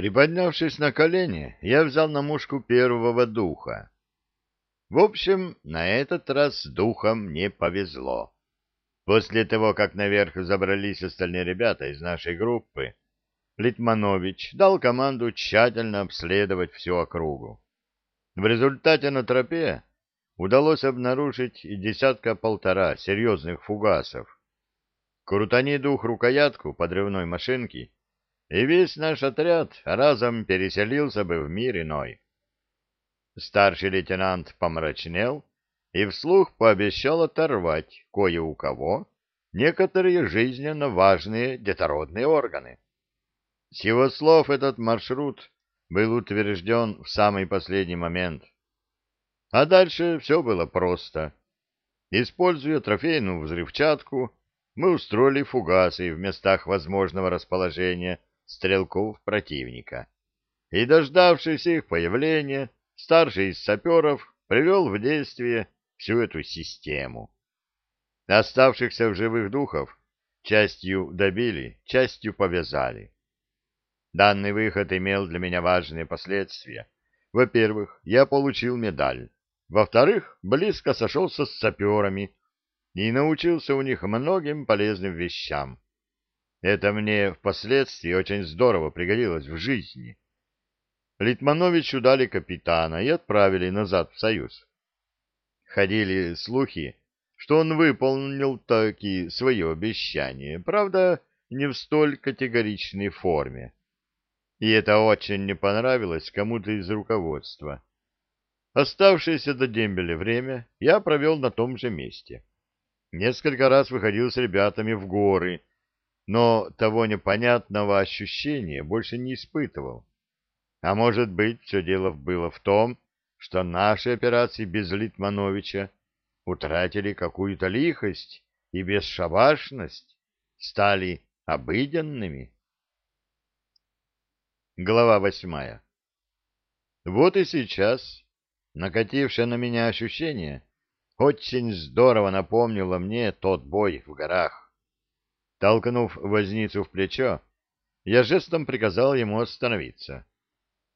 Приподнявшись на колени, я взял на мушку первого духа. В общем, на этот раз с духом не повезло. После того, как наверх забрались остальные ребята из нашей группы, Литманович дал команду тщательно обследовать всю округу. В результате на тропе удалось обнаружить десятка-полтора серьезных фугасов. Крутани дух рукоятку подрывной машинки, и весь наш отряд разом переселился бы в мир иной. Старший лейтенант помрачнел и вслух пообещал оторвать кое у кого некоторые жизненно важные детородные органы. С его слов этот маршрут был утвержден в самый последний момент. А дальше все было просто. Используя трофейную взрывчатку, мы устроили фугасы в местах возможного расположения стрелков противника. И, дождавшись их появления, старший из саперов привел в действие всю эту систему. Оставшихся в живых духов частью добили, частью повязали. Данный выход имел для меня важные последствия. Во-первых, я получил медаль. Во-вторых, близко сошелся с саперами и научился у них многим полезным вещам. Это мне впоследствии очень здорово пригодилось в жизни. Литмановичу дали капитана и отправили назад в Союз. Ходили слухи, что он выполнил таки свое обещание, правда, не в столь категоричной форме. И это очень не понравилось кому-то из руководства. Оставшееся до дембеля время я провел на том же месте. Несколько раз выходил с ребятами в горы, но того непонятного ощущения больше не испытывал. А может быть, все дело было в том, что наши операции без Литмановича утратили какую-то лихость и бесшабашность, стали обыденными. Глава восьмая Вот и сейчас Накатившее на меня ощущение очень здорово напомнило мне тот бой в горах. Толкнув возницу в плечо, я жестом приказал ему остановиться.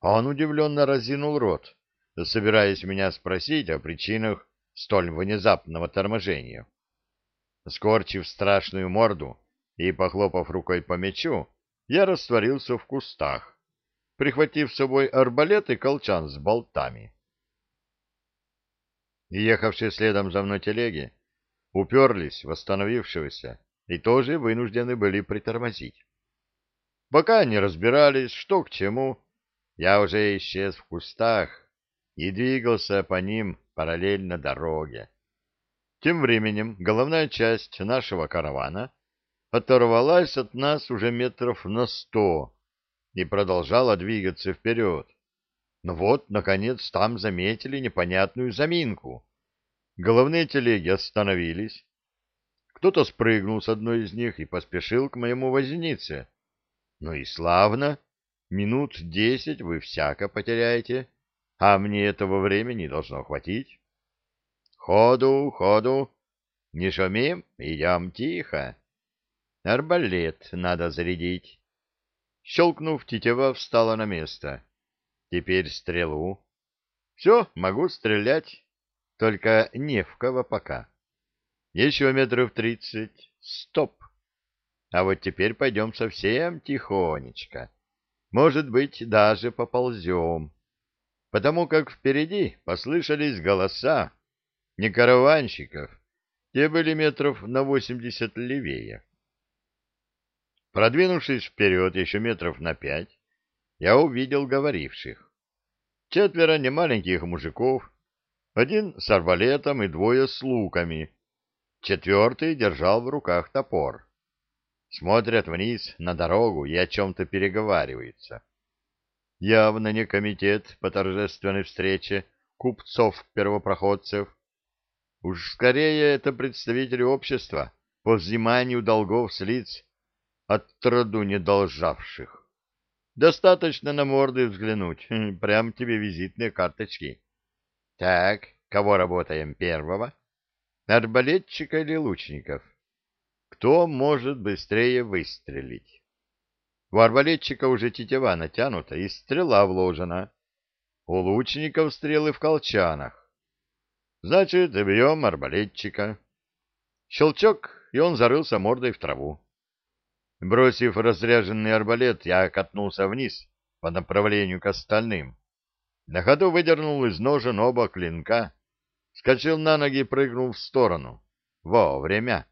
Он удивленно разинул рот, собираясь меня спросить о причинах столь внезапного торможения. Скорчив страшную морду и похлопав рукой по мечу, я растворился в кустах, прихватив с собой арбалет и колчан с болтами ехавшие следом за мной телеги уперлись в остановившегося и тоже вынуждены были притормозить. Пока они разбирались, что к чему, я уже исчез в кустах и двигался по ним параллельно дороге. Тем временем головная часть нашего каравана оторвалась от нас уже метров на сто и продолжала двигаться вперед. Но вот, наконец, там заметили непонятную заминку. Головные телеги остановились. Кто-то спрыгнул с одной из них и поспешил к моему вознице. Ну и славно. Минут десять вы всяко потеряете, а мне этого времени должно хватить. Ходу, ходу. Не шумим, идем тихо. Арбалет надо зарядить. Щелкнув, тетива встала на место. Теперь стрелу. Все, могу стрелять, только не в кого пока. Еще метров тридцать. Стоп. А вот теперь пойдем совсем тихонечко. Может быть, даже поползем. Потому как впереди послышались голоса не караванщиков, те были метров на восемьдесят левее. Продвинувшись вперед еще метров на пять, я увидел говоривших. Четверо немаленьких мужиков, один с арбалетом и двое с луками, четвертый держал в руках топор. Смотрят вниз на дорогу и о чем-то переговариваются. Явно не комитет по торжественной встрече купцов-первопроходцев. Уж скорее это представители общества по взиманию долгов с лиц от труду не должавших. Достаточно на морды взглянуть. Хм, прям тебе визитные карточки. Так, кого работаем первого? Арбалетчика или лучников? Кто может быстрее выстрелить? У арбалетчика уже тетива натянута и стрела вложена. У лучников стрелы в колчанах. Значит, бьем арбалетчика. Щелчок, и он зарылся мордой в траву. Бросив разряженный арбалет, я катнулся вниз по направлению к остальным. На ходу выдернул из ножен оба клинка, скачал на ноги и прыгнул в сторону. Вовремя.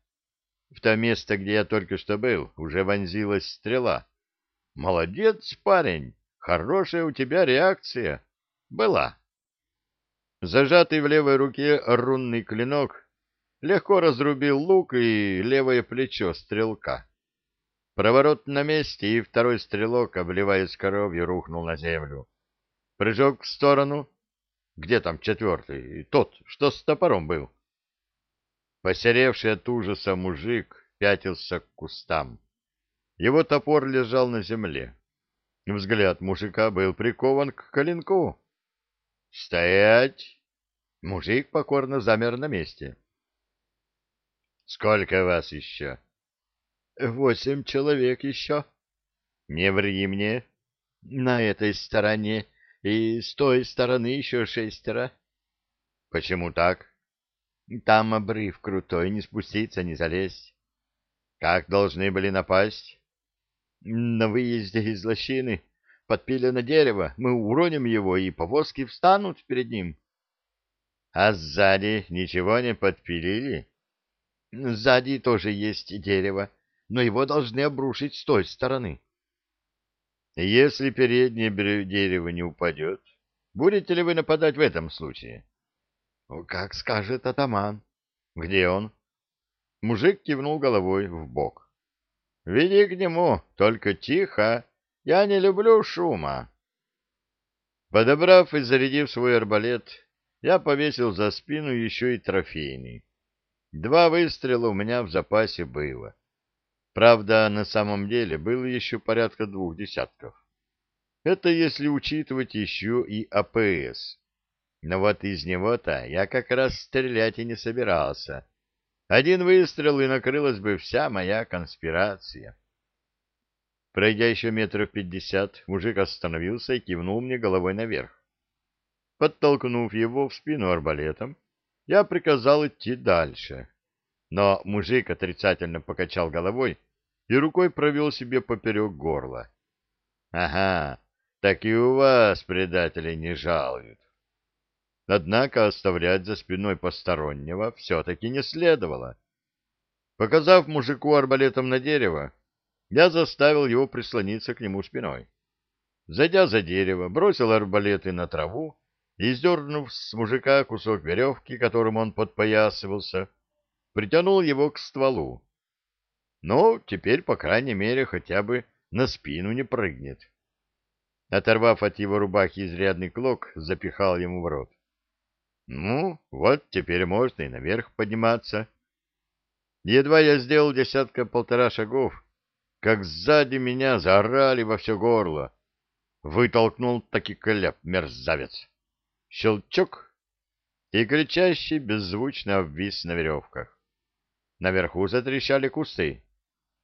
В то место, где я только что был, уже вонзилась стрела. Молодец, парень, хорошая у тебя реакция. Была. Зажатый в левой руке рунный клинок легко разрубил лук и левое плечо стрелка. Проворот на месте, и второй стрелок, обливаясь кровью, рухнул на землю. Прыжок в сторону. Где там четвертый? Тот, что с топором был. Посеревший от ужаса мужик пятился к кустам. Его топор лежал на земле. Взгляд мужика был прикован к коленку. «Стоять!» Мужик покорно замер на месте. «Сколько вас еще?» «Восемь человек еще». «Не ври мне». «На этой стороне и с той стороны еще шестеро». «Почему так?» Там обрыв крутой, не спуститься, не залезть. Как должны были напасть? На выезде из лощины подпилено дерево, мы уроним его, и повозки встанут перед ним. А сзади ничего не подпилили? Сзади тоже есть дерево, но его должны обрушить с той стороны. Если переднее дерево не упадет, будете ли вы нападать в этом случае? — Как скажет атаман. — Где он? Мужик кивнул головой в бок. — Веди к нему, только тихо. Я не люблю шума. Подобрав и зарядив свой арбалет, я повесил за спину еще и трофейный. Два выстрела у меня в запасе было. Правда, на самом деле было еще порядка двух десятков. Это если учитывать еще и АПС. Но вот из него-то я как раз стрелять и не собирался. Один выстрел, и накрылась бы вся моя конспирация. Пройдя еще метров пятьдесят, мужик остановился и кивнул мне головой наверх. Подтолкнув его в спину арбалетом, я приказал идти дальше. Но мужик отрицательно покачал головой и рукой провел себе поперек горла. — Ага, так и у вас предателей не жалуют. Однако оставлять за спиной постороннего все-таки не следовало. Показав мужику арбалетом на дерево, я заставил его прислониться к нему спиной. Зайдя за дерево, бросил арбалеты на траву и, сдернув с мужика кусок веревки, которым он подпоясывался, притянул его к стволу. Ну, теперь, по крайней мере, хотя бы на спину не прыгнет. Оторвав от его рубахи изрядный клок, запихал ему в рот. Ну, вот теперь можно и наверх подниматься. Едва я сделал десятка-полтора шагов, как сзади меня заорали во все горло. Вытолкнул таки кляп, мерзавец. Щелчок, и кричащий беззвучно обвис на веревках. Наверху затрещали кусты.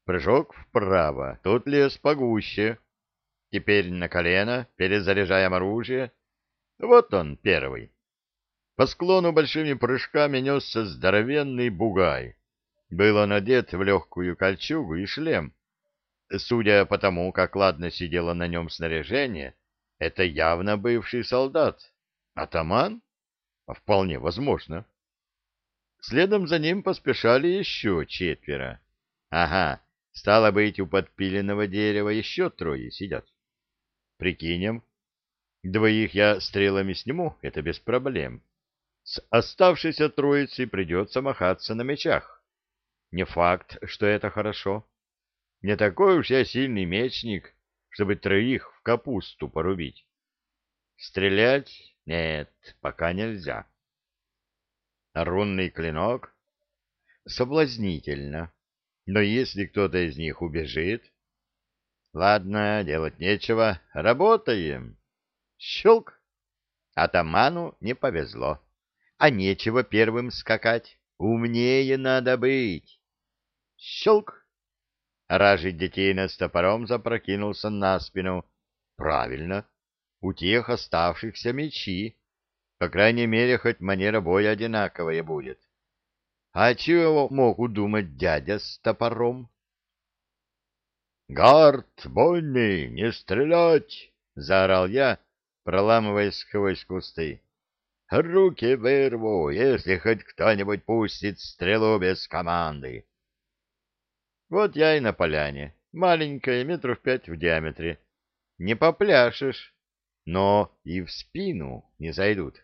Прыжок вправо, тут лес погуще. Теперь на колено, перезаряжаем оружие. Вот он, первый. По склону большими прыжками несся здоровенный бугай. Был он одет в легкую кольчугу и шлем. Судя по тому, как ладно сидело на нем снаряжение, это явно бывший солдат. Атаман? Вполне возможно. Следом за ним поспешали еще четверо. Ага, стало быть, у подпиленного дерева еще трое сидят. Прикинем. Двоих я стрелами сниму, это без проблем. С оставшейся троицей придется махаться на мечах. Не факт, что это хорошо. Не такой уж я сильный мечник, чтобы троих в капусту порубить. Стрелять? Нет, пока нельзя. Рунный клинок? Соблазнительно. Но если кто-то из них убежит... Ладно, делать нечего. Работаем. Щелк. Атаману не повезло а нечего первым скакать. Умнее надо быть. Щелк! Ражий детей с топором запрокинулся на спину. Правильно, у тех оставшихся мечи. По крайней мере, хоть манера боя одинаковая будет. А чего мог удумать дядя с топором? «Гард, Бонни, не стрелять!» — заорал я, проламываясь сквозь кусты. «Руки вырву, если хоть кто-нибудь пустит стрелу без команды!» Вот я и на поляне, маленькая, метров пять в диаметре. Не попляшешь, но и в спину не зайдут.